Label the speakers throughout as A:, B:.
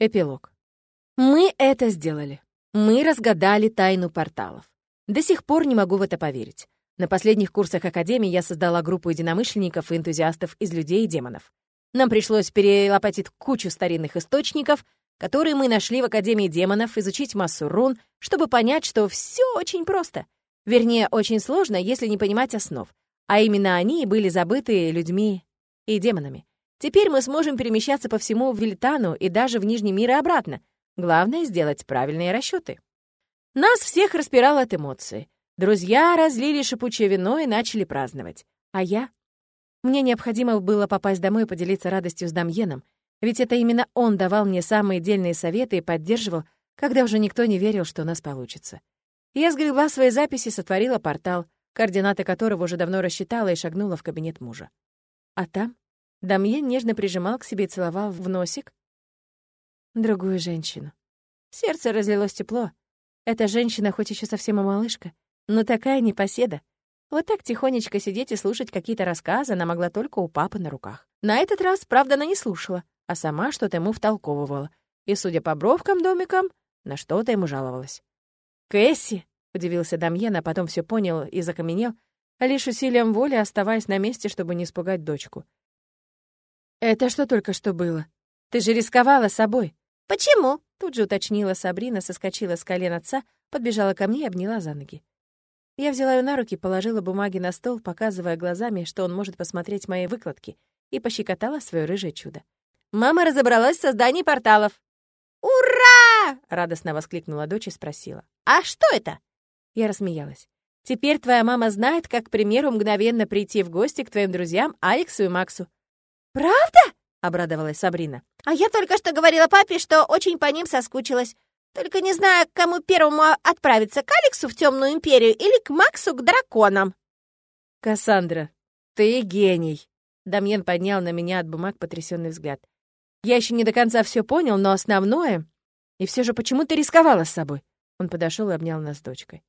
A: Эпилог. Мы это сделали. Мы разгадали тайну порталов. До сих пор не могу в это поверить. На последних курсах Академии я создала группу единомышленников и энтузиастов из людей и демонов. Нам пришлось перелопатить кучу старинных источников, которые мы нашли в Академии демонов, изучить массу рун, чтобы понять, что все очень просто. Вернее, очень сложно, если не понимать основ. А именно они были забыты людьми и демонами. Теперь мы сможем перемещаться по всему Вильтану и даже в Нижний мир и обратно. Главное — сделать правильные расчеты. Нас всех распирало от эмоций. Друзья разлили шипучее вино и начали праздновать. А я? Мне необходимо было попасть домой и поделиться радостью с Дамьеном, ведь это именно он давал мне самые дельные советы и поддерживал, когда уже никто не верил, что у нас получится. Я сгребла свои записи, сотворила портал, координаты которого уже давно рассчитала и шагнула в кабинет мужа. А там Дамьен нежно прижимал к себе и целовал в носик другую женщину. Сердце разлилось тепло. Эта женщина хоть еще совсем и малышка, но такая непоседа. Вот так тихонечко сидеть и слушать какие-то рассказы она могла только у папы на руках. На этот раз, правда, она не слушала, а сама что-то ему втолковывала. И, судя по бровкам домикам, на что-то ему жаловалась. «Кэсси!» — удивился Дамьен, а потом все понял и закаменел, лишь усилием воли оставаясь на месте, чтобы не испугать дочку. «Это что только что было? Ты же рисковала собой».
B: «Почему?»
A: — тут же уточнила Сабрина, соскочила с колен отца, подбежала ко мне и обняла за ноги. Я взяла ее на руки, положила бумаги на стол, показывая глазами, что он может посмотреть мои выкладки, и пощекотала свое рыжее чудо. «Мама разобралась в создании порталов!»
B: «Ура!»
A: — радостно воскликнула дочь и спросила.
B: «А что это?»
A: Я рассмеялась. «Теперь твоя мама знает, как, к примеру, мгновенно прийти в гости к твоим друзьям Алексу и Максу.
B: «Правда?»
A: — обрадовалась Сабрина.
B: «А я только что говорила папе, что очень по ним соскучилась. Только не знаю, к кому первому отправиться, к Алексу в Темную Империю или к Максу к драконам».
A: «Кассандра, ты гений!» Дамьен поднял на меня от бумаг потрясенный взгляд. «Я еще не до конца все понял, но основное... И все же почему ты рисковала с собой?» Он подошел и обнял нас с дочкой.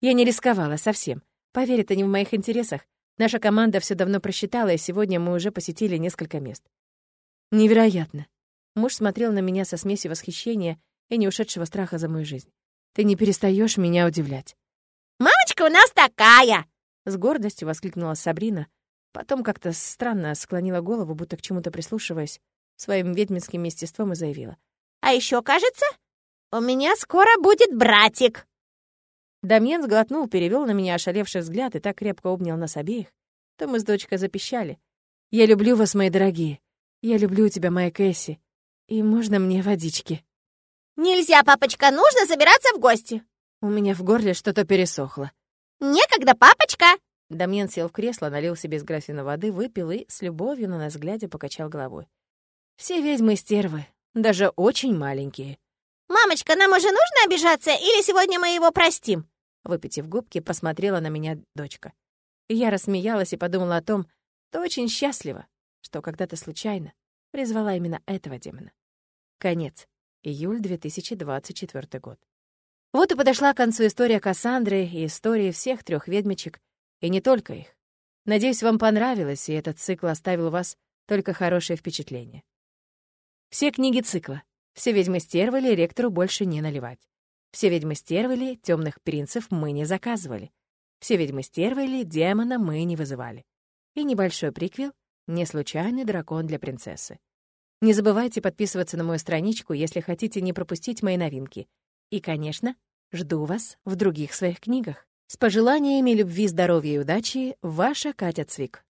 A: «Я не рисковала совсем. Поверь, это не в моих интересах. Наша команда все давно просчитала, и сегодня мы уже посетили несколько мест. Невероятно. Муж смотрел на меня со смесью восхищения и неушедшего страха за мою жизнь. Ты не перестаешь меня удивлять.
B: «Мамочка у нас такая!»
A: С гордостью воскликнула Сабрина. Потом как-то странно склонила голову, будто к чему-то прислушиваясь, своим ведьминским естеством и заявила.
B: «А еще, кажется, у меня скоро будет братик!»
A: Дамьен сглотнул, перевел на меня ошалевший взгляд и так крепко обнял нас обеих, то мы с дочкой запищали. «Я люблю вас, мои дорогие. Я люблю тебя, моя Кэсси. И можно мне водички?»
B: «Нельзя, папочка, нужно забираться в гости!»
A: У меня в горле что-то пересохло.
B: «Некогда, папочка!»
A: Дамьен сел в кресло, налил себе из графина воды, выпил и, с любовью на нас глядя, покачал головой. «Все ведьмы стервы, даже очень маленькие».
B: «Мамочка, нам уже нужно обижаться, или сегодня мы его простим?»
A: Выпитив губки, посмотрела на меня дочка. Я рассмеялась и подумала о том, что очень счастлива, что когда-то случайно призвала именно этого демона. Конец. Июль 2024 год. Вот и подошла к концу история Кассандры и истории всех трех ведьмичек, и не только их. Надеюсь, вам понравилось, и этот цикл оставил у вас только хорошее впечатление. Все книги цикла. Все ведьмы стервали ректору больше не наливать. Все ведьмы стервали, темных принцев мы не заказывали. Все ведьмы стервали, демона мы не вызывали. И небольшой приквел «Не случайный дракон для принцессы». Не забывайте подписываться на мою страничку, если хотите не пропустить мои новинки. И, конечно, жду вас в других своих книгах. С пожеланиями любви, здоровья и удачи, ваша Катя Цвик.